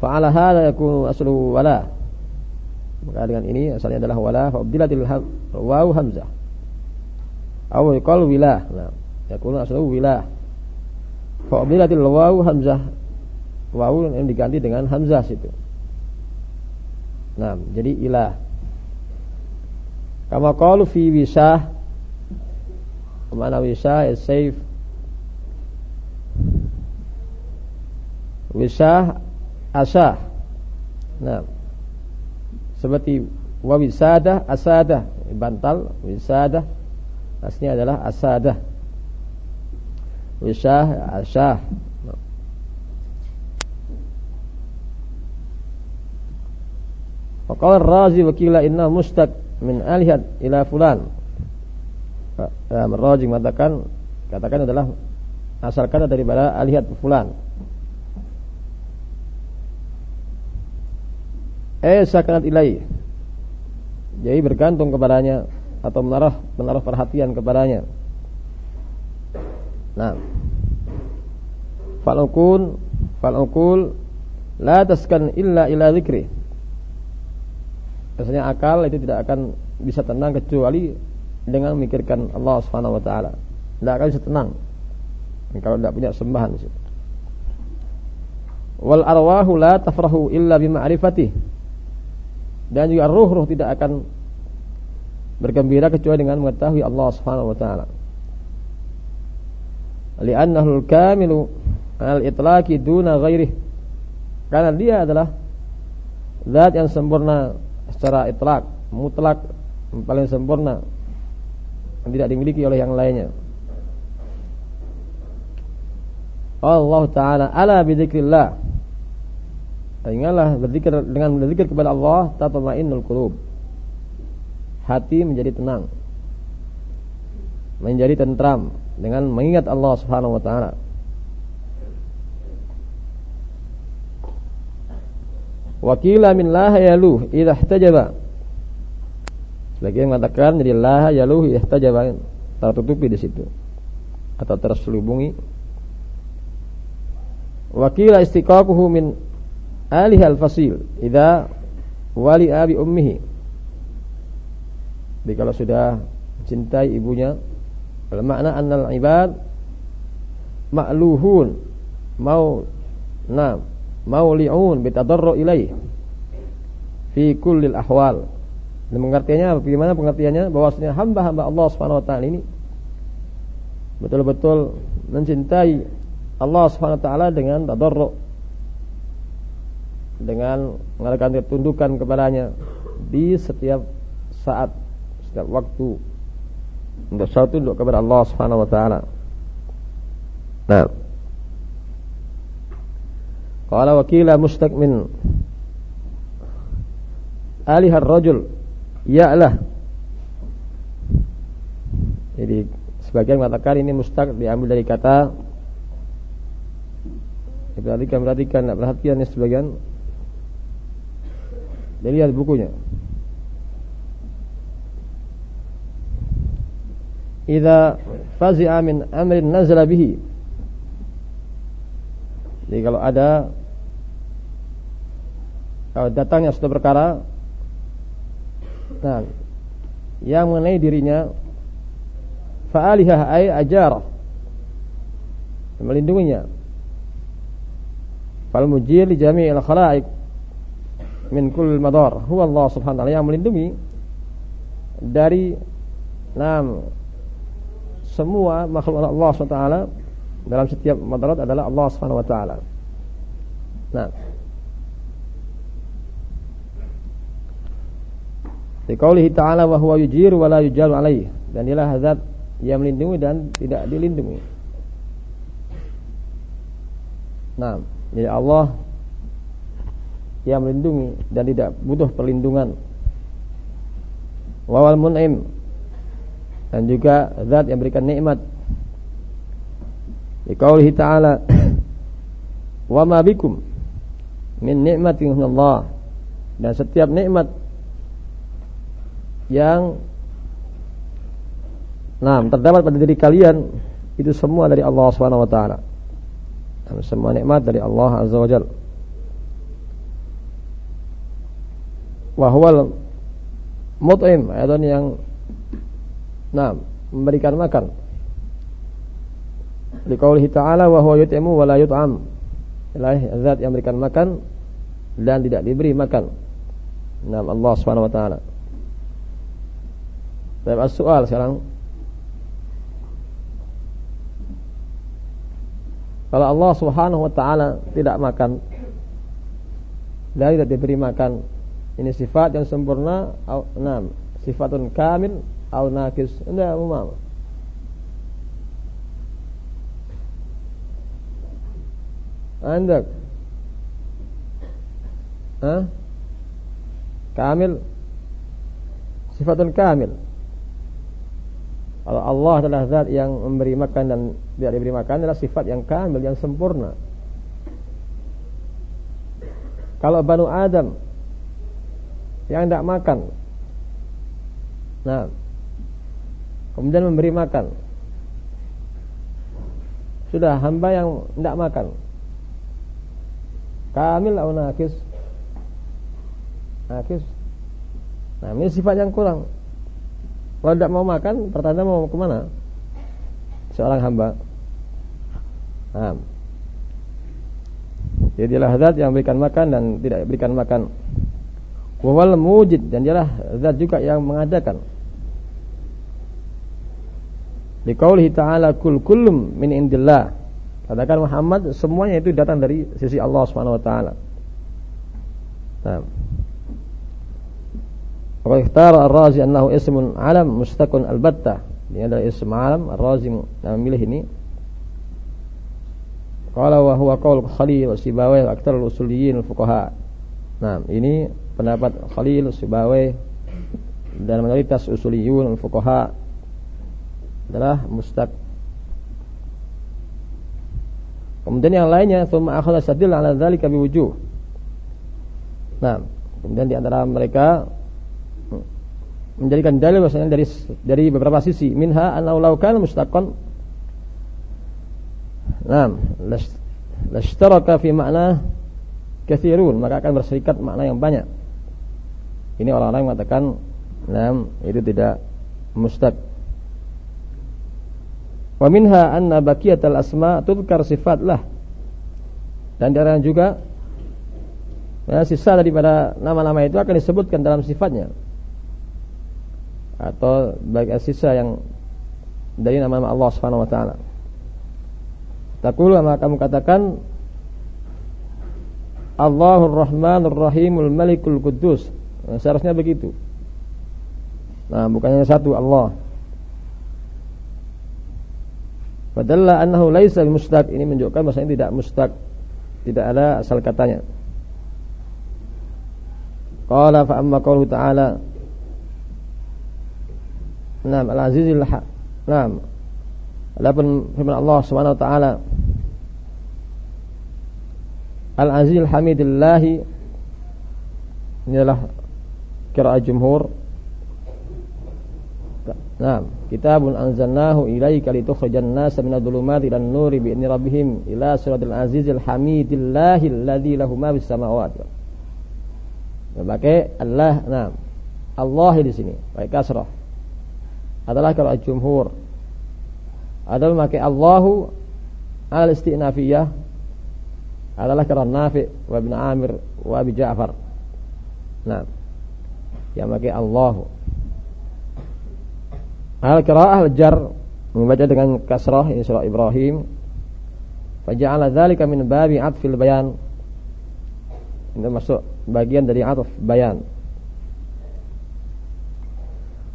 Fa'ala hadha yakunu asluhu wala. Maka dengan ini asalnya adalah wala fa'ubdilatil waw hamzah. Aw yuqal wilah. Nah, yakunu asluhu wilah. Fa'ubdilatil waw hamzah. Waw yang diganti dengan hamzah situ. Nah, jadi ilah. Kama qalu fi wisah Mana wisah is safe Wisah asah. Nah, seperti wawisadah asadah bantal wisadah aslinya adalah asadah wisah asah Faqala Razi wa inna mustaq min alihat ila fulan. Razi mengatakan katakan adalah asal kata daripada alihat fulan. Eh sakanat ilai jadi bergantung kepadanya atau menaruh menaruh perhatian kepadanya. Nah. Falukun falukul la taskan illa ila zikri. Biasanya akal itu tidak akan bisa tenang kecuali dengan memikirkan Allah Subhanahu wa taala. Tidak akan bisa tenang. Kalau tidak punya sembahan. Wal arwahu la tafrahu illa bima'rifatihi dan juga ruh-ruh tidak akan bergembira kecuali dengan mengetahui Allah Subhanahu wa taala. Li'annahu al-kamilu al-itlaqi duna ghairihi. Karena dia adalah zat yang sempurna secara itlak, mutlak, paling sempurna yang tidak dimiliki oleh yang lainnya. Allah Ta'ala ala bidzikrillah Ingatlah berzikir dengan berzikir kepada Allah tatma'innul qulub. Hati menjadi tenang. Menjadi tentram dengan mengingat Allah Subhanahu wa taala. Wakila min laha yaluh idza ihtajaba. Sebagian mengatakan jadi laha yaluh ihtajaba tertutupi di situ atau terselubungi. Wakila istiqaquhu min alih al-fasil. Idza wali abi ummihi. Jadi kalau sudah cintai ibunya makna annal ibad ma'luhun mau nah mau li'un bitadarru ilaih fi kullil ahwal. Dan bagaimana pengertiannya? Bahwasanya hamba-hamba Allah Subhanahu wa taala ini betul-betul mencintai Allah Subhanahu wa taala dengan tadarru dengan mengadakan ketundukan kepadanya di setiap saat, setiap waktu untuk satu tunduk kepada Allah Subhanahu wa taala. Nah. Qala wakila mustaq min alihar rajul ya'lah. Jadi sebagian mengatakan ini mustaq diambil dari kata Perhatikan, perhatikan, perhatian ya sebagian dan lihat bukunya. Idza fazi'a min amrin nazala bihi. Jadi kalau ada kalau datangnya suatu perkara nah, yang mengenai dirinya fa'alihah ay ajar melindunginya fal mujir li jami'il khalaiq min kul madar. Huwa Allah subhanahu wa ta'ala yang melindungi dari nam semua makhluk Allah subhanahu wa ta'ala dalam setiap madarat adalah Allah subhanahu wa ta'ala. Nah Dikaulihi ta'ala wa huwa yujiru wa la yujaru alaih. Dan dialah zat yang melindungi dan tidak dilindungi. Nah, jadi Allah yang melindungi dan tidak butuh perlindungan. Wawal mun'im dan juga zat yang berikan nikmat. Dikaulihi ta'ala wa ma bikum min nikmatin Allah dan setiap nikmat yang nah terdapat pada diri kalian itu semua dari Allah Subhanahu wa taala. Semua nikmat dari Allah Azza wa Jalla. Wahwal mut'im ayatan yang nah memberikan makan. Liqaulihi ta'ala wa huwa yut'imu wa la yut'am. Ilahi zat yang memberikan makan dan tidak diberi makan. Nah Allah Subhanahu wa taala. Baik, soal sekarang. Kalau Allah Subhanahu wa taala tidak makan dan tidak diberi makan, ini sifat yang sempurna au enam, sifatun kamil au nakis. Enggak umum. Anda Hah? Kamil Sifatun kamil Kalau Allah adalah zat yang memberi makan dan tidak diberi makan adalah sifat yang kamil, yang sempurna. Kalau Banu Adam yang tidak makan, nah, kemudian memberi makan, sudah hamba yang tidak makan, kamil atau nakis, nakis. Nah, ini sifat yang kurang. Kalau tidak mau makan, pertanda mau ke mana? Seorang hamba. Nah. Jadi zat yang berikan makan dan tidak berikan makan. Wawal mujid dan dialah zat juga yang mengadakan. Di qaulihi ta'ala kul kullum min indillah. Katakan Muhammad semuanya itu datang dari sisi Allah Subhanahu wa taala. Wa ar-Razi annahu ismun alam mustaqun al-battah. Ini adalah ism alam ar-Razi yang memilih ini Qala wa huwa qaul Khalil Sibawi aktar usuliyin fuqaha. Nah, ini pendapat Khalil Sibawi dan mayoritas usuliyun fuqaha adalah mustaq. Kemudian yang lainnya thumma akhadha sadil ala dzalika biwujuh. Nah, kemudian di antara mereka menjadikan dalil bahasanya dari dari beberapa sisi minha annahu law kana mustaqan Nah, lashtaraka fi makna kathirun, maka akan berserikat makna yang banyak. Ini orang-orang mengatakan, nah, itu tidak mustaq. Wa minha anna baqiyatal asma tudkar sifat lah. Dan darah juga ya, sisa daripada nama-nama itu akan disebutkan dalam sifatnya. Atau bagian sisa yang dari nama-nama Allah Subhanahu wa taala. Takul maka kamu katakan Allahur Rahmanur Rahimul Malikul Kudus. Nah, seharusnya begitu. Nah, bukannya satu Allah. Padahal annahu laisa mustaq ini menunjukkan bahasanya tidak mustaq. Tidak ada asal katanya. Qala fa amma qawluhu ta'ala Naam al-azizil Naam Adapun firman Allah Subhanahu wa taala Al-Azizul Hamidillah ini adalah kira jumhur. Nah, kitabun anzalnahu ilaika litukhrijan nasa minadh dhulumati ilan nuri bi rabbihim ila siratal azizil hamidillah alladzi lahu ma bis samawati. Pakai Allah, nah. Allah di sini, pakai kasrah. Adalah kalau jumhur adalah memakai Allahu al istinafiyah adalah kerana Nafi wa Ibn Amir wa Abi Ja'far. Nah, yang memakai Allahu. Al qiraah al jar membaca dengan kasrah ini surah Ibrahim. Faja'ala dzalika min babi atfil bayan. Ini masuk bagian dari atf bayan.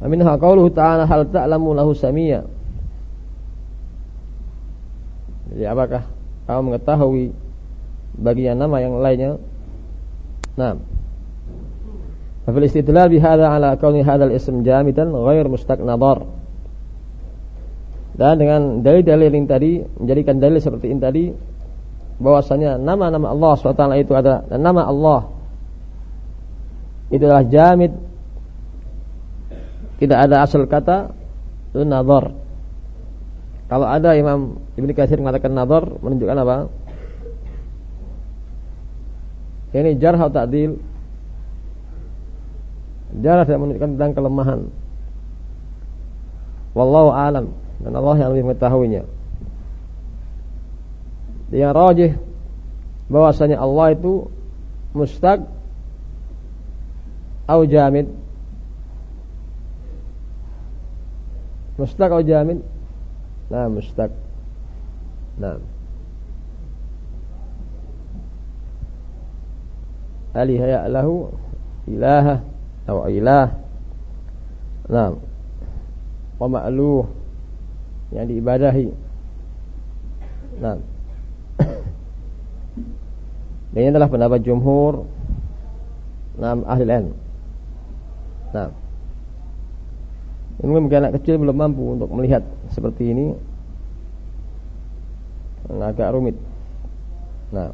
Aminha qauluhu ta'ala hal ta'lamu lahu samia jadi apakah kamu mengetahui bagian nama yang lainnya? Nah. Fil istidlal bihadza ala kauni hadzal ism jamidan ghair mustaqnadar. Dan dengan dalil-dalil yang tadi menjadikan dalil seperti ini tadi bahwasanya nama-nama Allah SWT itu ada dan nama Allah itu adalah jamid tidak ada asal kata itu nazar kalau ada Imam Ibnu Katsir mengatakan nazar menunjukkan apa? Ini jarh atau ta'dil? Jarah tidak menunjukkan tentang kelemahan. Wallahu alam dan Allah yang lebih mengetahuinya. Yang rajih bahwasanya Allah itu mustaq atau jamid. Mustaq atau jamid? Nah, mustaq. Nah. Aliha lahu ilaha atau ilah. Wa ma'luh yang diibadahi. Nah. Dan ini adalah pendapat jumhur Nam ahli ilm. Nah. Ini mungkin anak kecil belum mampu untuk melihat seperti ini. Agak rumit. Nah.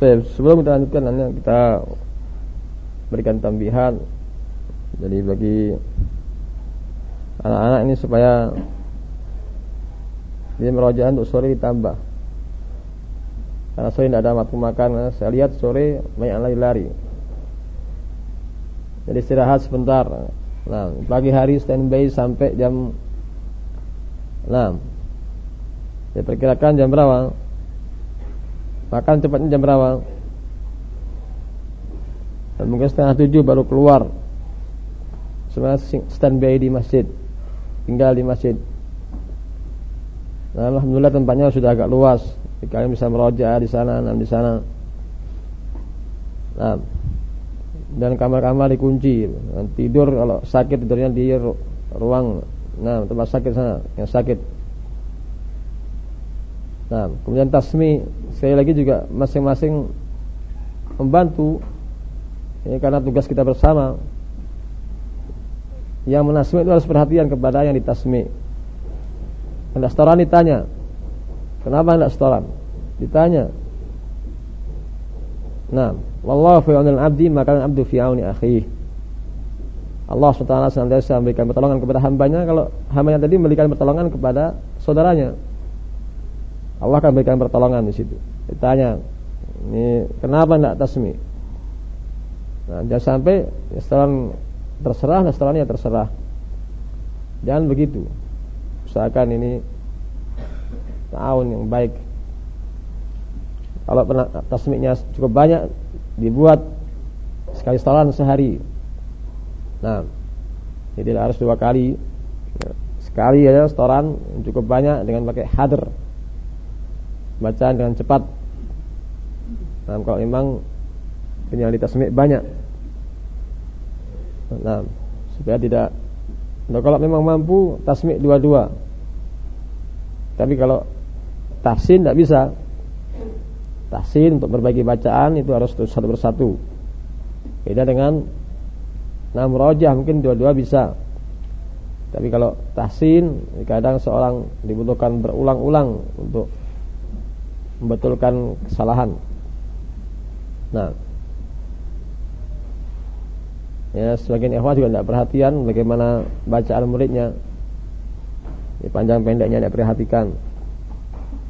Sebelum kita lanjutkan nanti kita berikan tambihan jadi bagi anak-anak ini supaya dia merojaan untuk sore ditambah. Karena sore tidak ada waktu makan, saya lihat sore banyak lari-lari. Jadi istirahat sebentar. Nah, pagi hari standby sampai jam 6. Saya perkirakan jam berapa? Makan cepatnya jam berapa? Dan mungkin setengah tujuh baru keluar. Sebenarnya standby di masjid. Tinggal di masjid. Nah, Alhamdulillah tempatnya sudah agak luas. Kalian bisa meroja di sana dan di sana. Nah, dan kamar-kamar dikunci. Tidur kalau sakit tidurnya di ruang. Nah tempat sakit sana yang sakit nah kemudian tasmi sekali lagi juga masing-masing membantu ini karena tugas kita bersama yang menasmi itu harus perhatian kepada yang ditasmi. Hendak setoran ditanya, kenapa hendak setoran? Ditanya. Nah, wallahu fi abdi maka abdu fi auni akhi. Allah SWT senantiasa memberikan pertolongan kepada hambanya kalau hambanya tadi memberikan pertolongan kepada saudaranya. Allah akan memberikan pertolongan di situ. Ditanya, ini kenapa tidak tasmi? Nah, jangan sampai setoran terserah nasrani ya terserah. Jangan begitu. Usahakan ini tahun yang baik. Kalau pernah tasmiknya cukup banyak dibuat sekali setoran sehari. Nah jadi harus dua kali. Sekali ya setoran cukup banyak dengan pakai hadir bacaan dengan cepat nah kalau memang yang ditasmik banyak Nah, supaya tidak nah, kalau memang mampu tasmik dua-dua. Tapi kalau tahsin tidak bisa. Tahsin untuk berbagi bacaan itu harus satu persatu. Beda dengan nah rojah mungkin dua-dua bisa. Tapi kalau tahsin kadang seorang dibutuhkan berulang-ulang untuk membetulkan kesalahan. Nah, Ya, sebagian ikhwah juga tidak perhatian bagaimana bacaan muridnya. Ya, panjang pendeknya tidak perhatikan.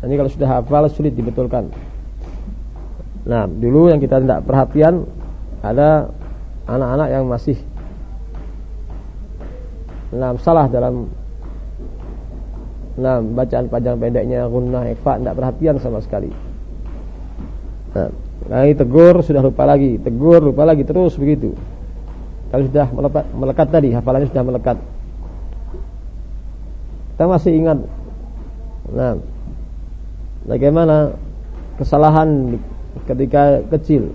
Ini kalau sudah hafal sulit dibetulkan. Nah, dulu yang kita tidak perhatian ada anak-anak yang masih nah, salah dalam nah, bacaan panjang pendeknya gunnah ikhfa tidak perhatian sama sekali. Nah, lagi tegur sudah lupa lagi, tegur lupa lagi terus begitu. Kalau sudah melekat, melekat tadi, hafalannya sudah melekat. Kita masih ingat. Nah, bagaimana kesalahan ketika kecil.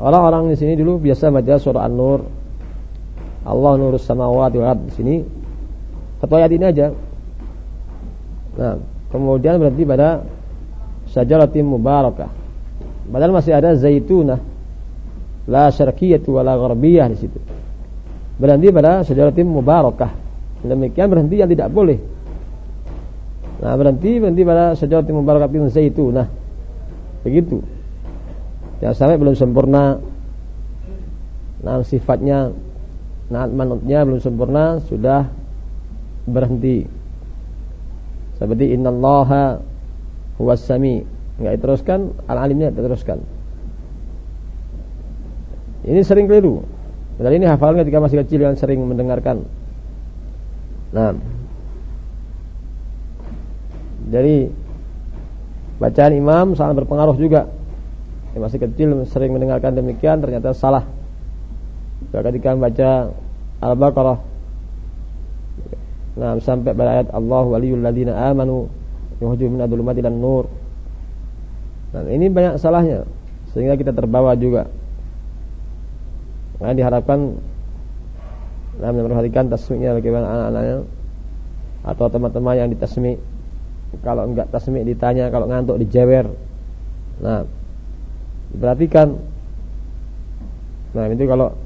Orang-orang di sini dulu biasa baca surah An-Nur. Allah nurus samawati wal di sini. Satu ayat ini aja. Nah, kemudian berarti pada sajaratim mubarakah. Padahal masih ada zaitunah la syarqiyah wa la gharbiyah di situ. Berhenti pada tim mubarakah. Demikian berhenti yang tidak boleh. Nah, berhenti berhenti pada tim mubarakah bin Nah, Begitu. Yang sampai belum sempurna. Nah, sifatnya nah manutnya belum sempurna sudah berhenti. Seperti innallaha huwas sami. Enggak diteruskan, al-alimnya diteruskan. Ini sering keliru. Dan ini hafalan ketika masih kecil yang sering mendengarkan. Nah. Jadi bacaan imam sangat berpengaruh juga. Yang masih kecil sering mendengarkan demikian ternyata salah. Ketika membaca Al-Baqarah Nah, sampai pada ayat Allah waliyul ladina amanu yuhju min adulumati dan nur. Nah, ini banyak salahnya sehingga kita terbawa juga. Nah, diharapkan nah, memperhatikan tasmiknya bagaimana anak-anaknya atau teman-teman yang ditasmi kalau enggak tasmi ditanya kalau ngantuk dijewer. Nah, diperhatikan. Nah, itu kalau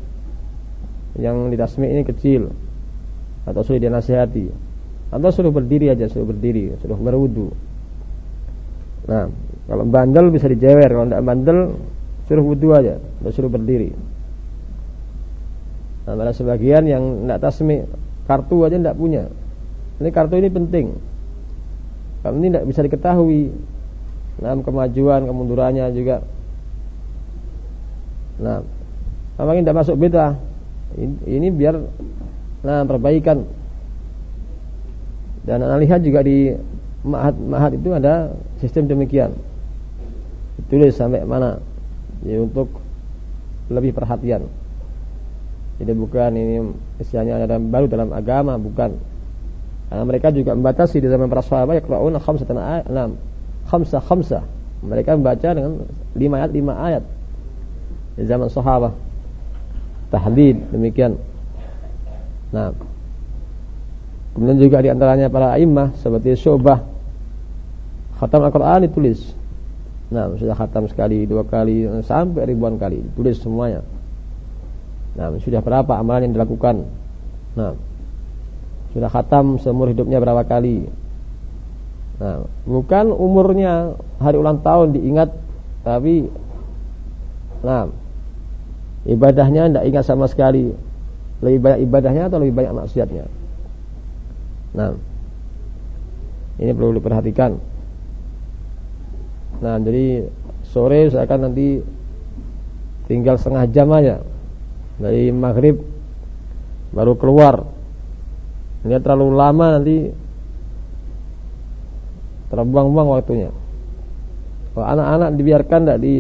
yang ditasmi ini kecil atau suruh dia nasihati. Atau suruh berdiri aja suruh berdiri suruh berwudu. Nah kalau bandel bisa dijewer kalau tidak bandel suruh wudu aja atau suruh berdiri. Nah ada sebagian yang tidak tasmi kartu aja tidak punya. Ini kartu ini penting. Kalau ini tidak bisa diketahui nah kemajuan kemundurannya juga. Nah apa tidak masuk beda ini biar Nah, perbaikan. Dan anda lihat juga di mahat-mahat itu ada sistem demikian. Ditulis sampai mana. Ya untuk lebih perhatian. Jadi bukan ini istilahnya ada baru dalam agama, bukan. Karena mereka juga membatasi di zaman para sahabat yaqra'una khamsatan enam, khamsah khamsah. Mereka membaca dengan lima ayat lima ayat di zaman sahabat. Tahdid demikian. Nah, kemudian juga di antaranya para imam seperti Syubah khatam Al-Qur'an ditulis. Nah, sudah khatam sekali, dua kali, sampai ribuan kali, tulis semuanya. Nah, sudah berapa amalan yang dilakukan? Nah, sudah khatam seumur hidupnya berapa kali? Nah, bukan umurnya hari ulang tahun diingat, tapi nah, ibadahnya tidak ingat sama sekali. Lebih banyak ibadahnya atau lebih banyak maksiatnya? Nah, ini perlu diperhatikan. Nah, jadi sore saya akan nanti tinggal setengah jam aja dari maghrib baru keluar. Ini terlalu lama nanti terbuang-buang waktunya. Kalau anak-anak dibiarkan tidak di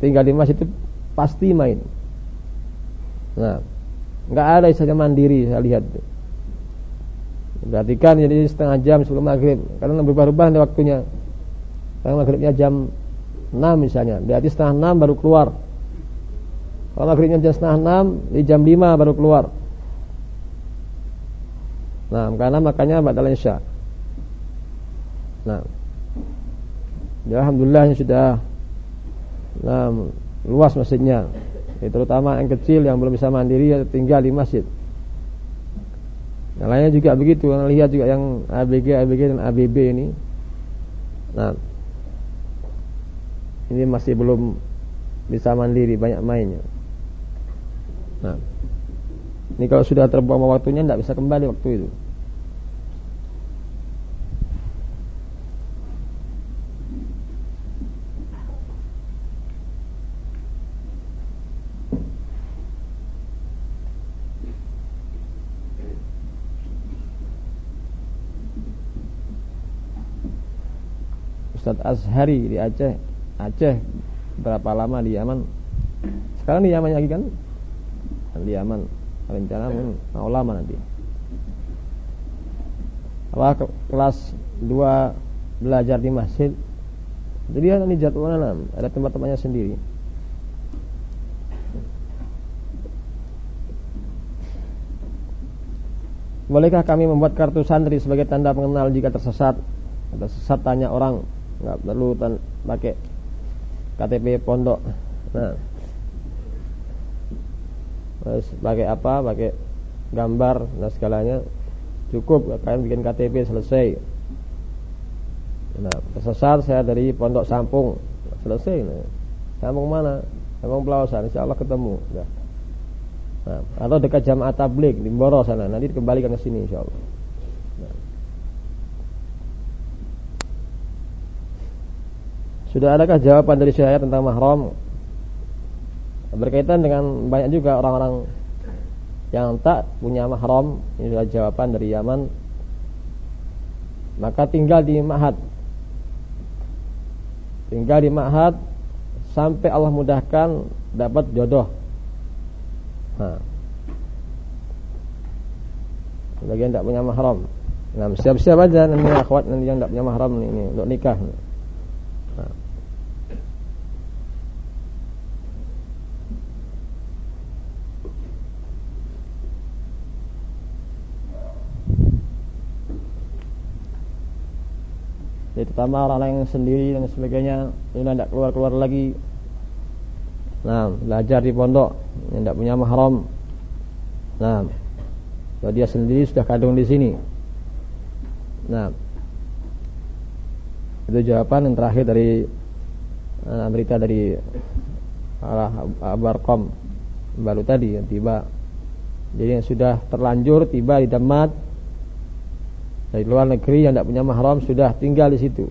tinggal di masjid itu pasti main. Nah, Enggak ada istilahnya mandiri saya lihat. Perhatikan jadi setengah jam sebelum maghrib karena berubah-ubah waktunya. Sekarang maghribnya jam 6 misalnya, berarti setengah 6 baru keluar. Kalau maghribnya jam setengah 6, di jam 5 baru keluar. Nah, karena makanya batal isya. Nah, ya Alhamdulillah sudah nah, luas masjidnya ya, terutama yang kecil yang belum bisa mandiri ya tinggal di masjid. Yang lainnya juga begitu lihat juga yang ABG ABG dan ABB ini. Nah ini masih belum bisa mandiri banyak mainnya. Nah ini kalau sudah terbuang waktunya tidak bisa kembali waktu itu Ustadz Azhari di Aceh. Aceh berapa lama di Yaman? Sekarang di Yaman lagi kan? Di Yaman. Rencana mau lama nanti. Apa kelas 2 belajar di masjid. Jadi nanti jadwalnya ada tempat-tempatnya sendiri. Bolehkah kami membuat kartu santri sebagai tanda pengenal jika tersesat? Atau sesat tanya orang nggak perlu pakai KTP pondok. Nah. Terus pakai apa? Pakai gambar dan segalanya. Cukup kalian bikin KTP selesai. Nah tersesat saya dari pondok Sampung. Selesai nah. Sampung mana? Sampung Pelausan Insya Allah ketemu. Nah. Nah, atau dekat jamaah tablik di Boro sana. Nanti dikembalikan ke sini Insya Allah Sudah adakah jawaban dari syariat tentang mahram? Berkaitan dengan banyak juga orang-orang yang tak punya mahram, ini adalah jawaban dari Yaman. Maka tinggal di Ma'had. Tinggal di Ma'had sampai Allah mudahkan dapat jodoh. Nah. Bagian tak punya mahram. Nah, siap-siap aja nanti akhwat nanti yang tak punya mahram ini untuk nikah. Nah. Jadi terutama orang yang sendiri dan sebagainya ini tidak keluar-keluar lagi. Nah, belajar di pondok yang tidak punya mahram. Nah, kalau dia sendiri sudah kandung di sini. Nah, itu jawaban yang terakhir dari uh, berita dari Abarkom baru tadi yang tiba. Jadi yang sudah terlanjur tiba di Damat dari luar negeri yang tidak punya mahram sudah tinggal di situ.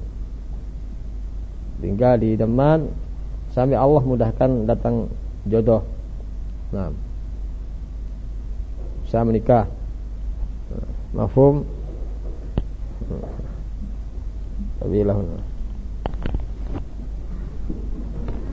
Tinggal di Deman sampai Allah mudahkan datang jodoh. Nah, bisa menikah. Mafhum? Wabillahi